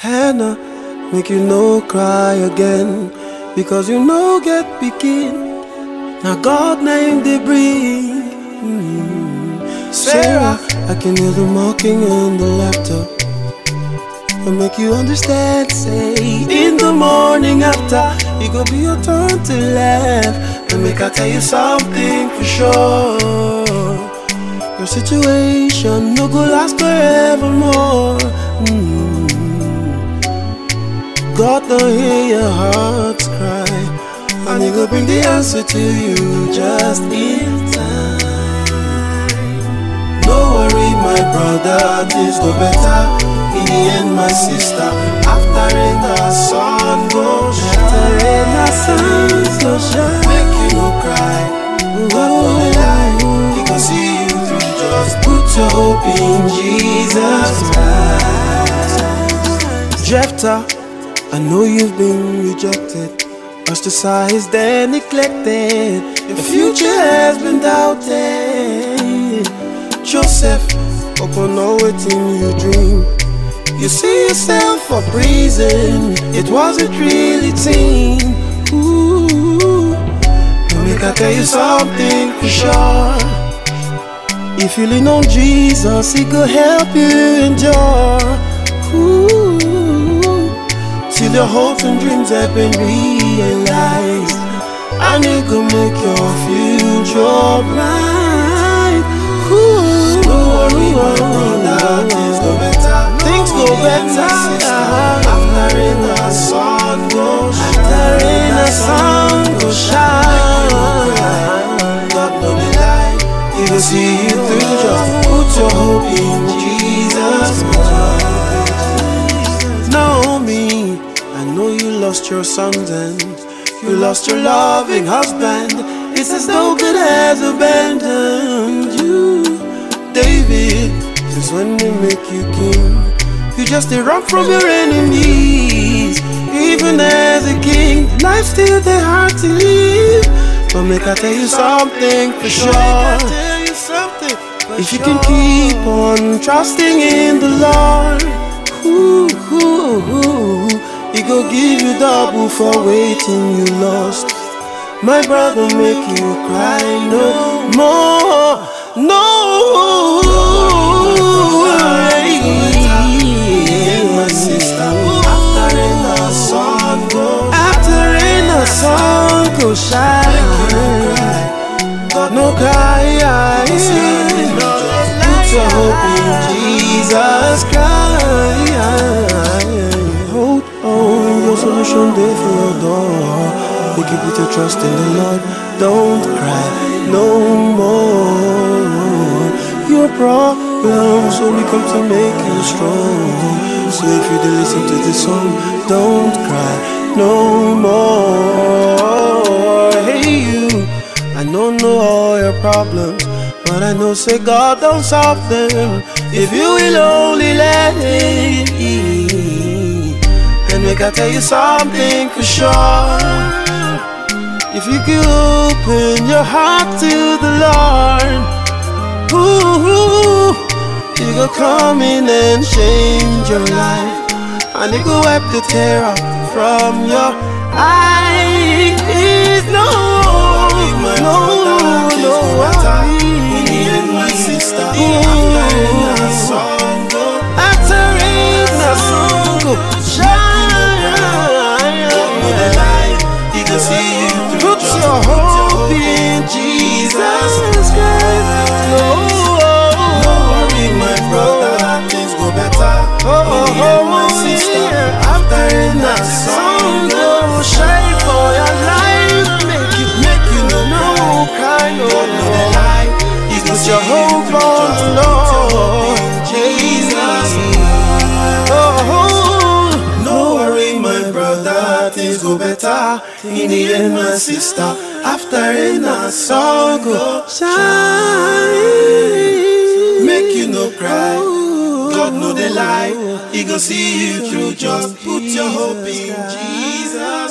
Hannah, make you no cry again because you no get begin. Now God name they bring. Mm. Sarah, I can hear the mocking and the laughter. I make you understand, say in the morning after it go be your turn to laugh. And make I tell you something for sure. Your situation no go last forevermore. Mm. God don't hear your heart's cry, and He go bring the answer to you just in time. No worry, my brother, things go better. In the end, my sister, after rain the sun go shine. After rain the sun go shine. Make you no cry, God dey lie. He go see you through. Just put your hope in Jesus Christ. Jephthah, I know you've been rejected, ostracized and neglected. Your future has been doubted. Joseph, open all waiting you dream. You see yourself for prison, it wasn't really teen. Ooh, make I tell you something for sure. If you lean on Jesus, He could help you endure. Ooh, your hopes and dreams have been realized, and He could make your future bright. Lost your sons and you lost your loving husband. It's as though God has abandoned you. David, since when they make you king, you just a run from your enemies. Even as a king, life still they hard to live. But make I tell you something for sure. If you can keep on trusting in the Lord, ooh, ooh, ooh, He go give you double for waiting you lost. My brother make you cry no more, no. After rain the sun shine. No cry, for your door. You put your trust in the Lord. Don't cry no more. Your problems only come to make you strong. So if you listen to this song, don't cry no more. Hey you, I don't know all your problems, but I know say God don't solve them if you will only let Him. And make I tell you something for sure. If you could open your heart to the Lord, ooh, He go come in and change your life, and He go wipe the tear from your eyes. In the end, my sister, after in the sun go oh, shine. Make you no cry, God know the lie. He go see you through. Just put your hope in Jesus.